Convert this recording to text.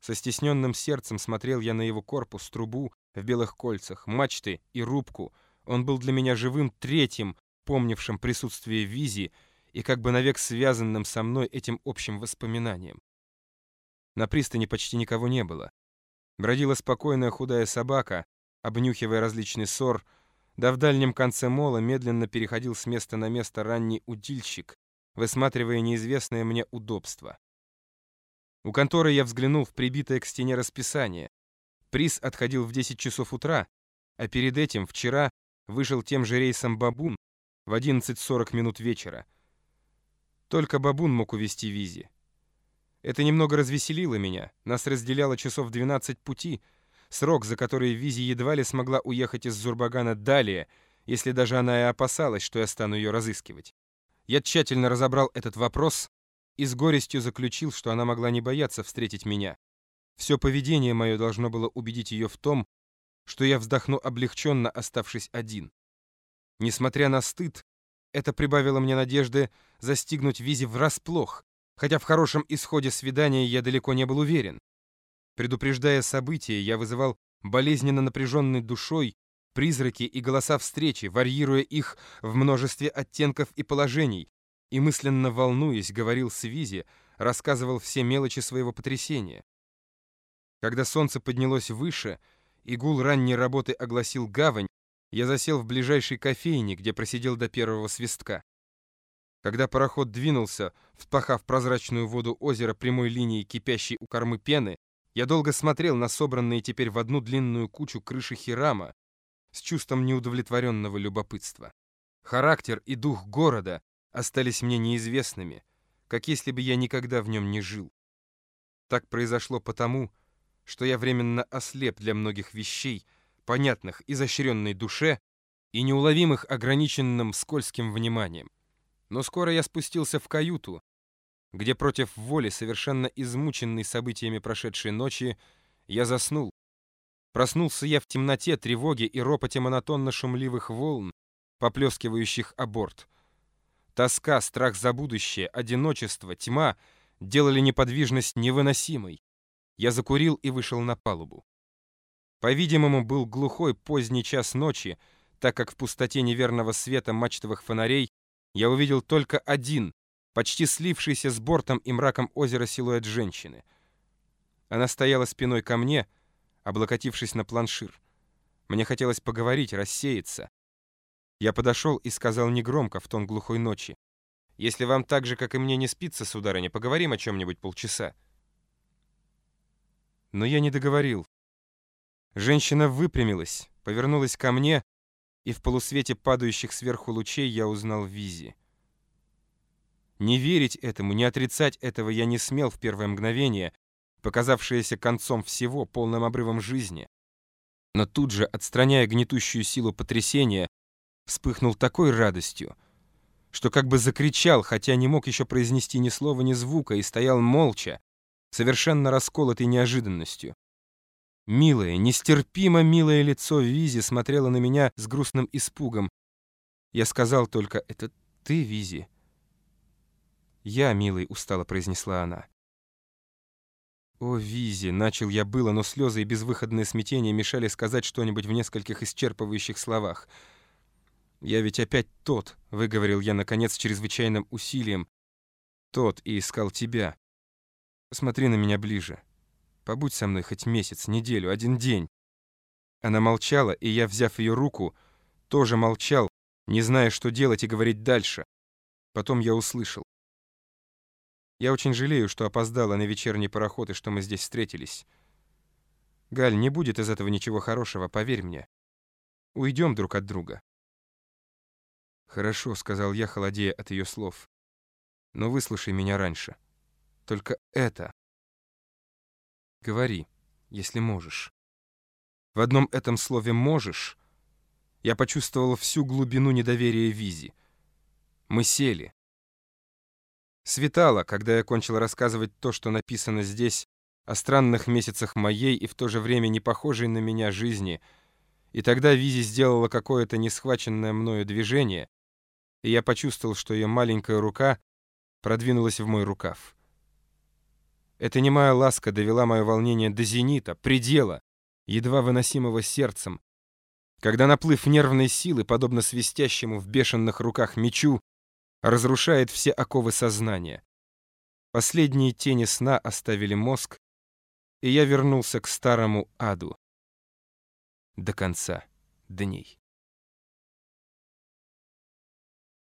Со стесненным сердцем смотрел я на его корпус, трубу в белых кольцах, мачты и рубку. Он был для меня живым третьим, помнившим присутствие Визи и как бы навек связанным со мной этим общим воспоминанием. На пристани почти никого не было. Бродила спокойная худая собака, обнюхивая различный ссор, да в дальнем конце мола медленно переходил с места на место ранний удильщик, высматривая неизвестное мне удобство. У конторы я взглянул в прибитое к стене расписание. Приз отходил в 10 часов утра, а перед этим вчера вышел тем же рейсом «Бабун» в 11.40 минут вечера. Только «Бабун» мог увезти Визи. Это немного развеселило меня. Нас разделяло часов 12 пути, срок, за который Визи едва ли смогла уехать из Зурбагана далее, если даже она и опасалась, что я стану ее разыскивать. Я тщательно разобрал этот вопрос и с горестью заключил, что она могла не бояться встретить меня. Все поведение мое должно было убедить ее в том, что я вздохну облегченно, оставшись один. Несмотря на стыд, это прибавило мне надежды застигнуть Визи врасплох, хотя в хорошем исходе свидания я далеко не был уверен. Предупреждая события, я вызывал болезненно напряженной душой призраки и голоса встречи, варьируя их в множестве оттенков и положений, и мысленно волнуясь, говорил с Визи, рассказывал все мелочи своего потрясения. Когда солнце поднялось выше, и гул ранней работы огласил гавань, я засел в ближайшей кофейне, где просидел до первого свистка. Когда пароход двинулся, впахав прозрачную воду озера прямой линией кипящей у кормы пены, я долго смотрел на собранные теперь в одну длинную кучу крыши Хирама с чувством неудовлетворенного любопытства. Характер и дух города остались мне неизвестными, как если бы я никогда в нем не жил. Так произошло потому, что я временно ослеп для многих вещей, понятных изощренной душе и неуловимых ограниченным скользким вниманием. Но скоро я спустился в каюту, где против воли, совершенно измученный событиями прошедшей ночи, я заснул. Проснулся я в темноте, тревоге и ропоте монотонно-шумливых волн, поплескивающих о борт — Тоска, страх за будущее, одиночество, тьма делали неподвижность невыносимой. Я закурил и вышел на палубу. По-видимому, был глухой поздний час ночи, так как в пустоте неверного света мачтовых фонарей я увидел только один, почти слившийся с бортом и мраком озера силуэт женщины. Она стояла спиной ко мне, облокотившись на планшир. Мне хотелось поговорить, рассеяться. Я подошел и сказал негромко в тон глухой ночи. «Если вам так же, как и мне, не спится, сударыня, поговорим о чем-нибудь полчаса». Но я не договорил. Женщина выпрямилась, повернулась ко мне, и в полусвете падающих сверху лучей я узнал Визи. Не верить этому, не отрицать этого я не смел в первое мгновение, показавшееся концом всего, полным обрывом жизни. Но тут же, отстраняя гнетущую силу потрясения, вспыхнул такой радостью, что как бы закричал, хотя не мог еще произнести ни слова, ни звука, и стоял молча, совершенно расколотый неожиданностью. Милое, нестерпимо милое лицо Визи смотрело на меня с грустным испугом. Я сказал только «Это ты, Визи?» «Я, милый», — устало произнесла она. «О, Визи!» — начал я было, но слезы и безвыходное смятение мешали сказать что-нибудь в нескольких исчерпывающих словах — «Я ведь опять тот», — выговорил я, наконец, чрезвычайным усилием. «Тот и искал тебя. Посмотри на меня ближе. Побудь со мной хоть месяц, неделю, один день». Она молчала, и я, взяв ее руку, тоже молчал, не зная, что делать и говорить дальше. Потом я услышал. Я очень жалею, что опоздала на вечерний пароход и что мы здесь встретились. Галь, не будет из этого ничего хорошего, поверь мне. Уйдем друг от друга. «Хорошо», — сказал я, холодея от ее слов. «Но выслушай меня раньше. Только это...» «Говори, если можешь». В одном этом слове «можешь» я почувствовал всю глубину недоверия Визи. Мы сели. Светало, когда я кончил рассказывать то, что написано здесь, о странных месяцах моей и в то же время не похожей на меня жизни, и тогда Визи сделала какое-то несхваченное мною движение, и я почувствовал, что ее маленькая рука продвинулась в мой рукав. Эта немая ласка довела мое волнение до зенита, предела, едва выносимого сердцем, когда наплыв нервной силы, подобно свистящему в бешеных руках мечу, разрушает все оковы сознания. Последние тени сна оставили мозг, и я вернулся к старому аду до конца дней.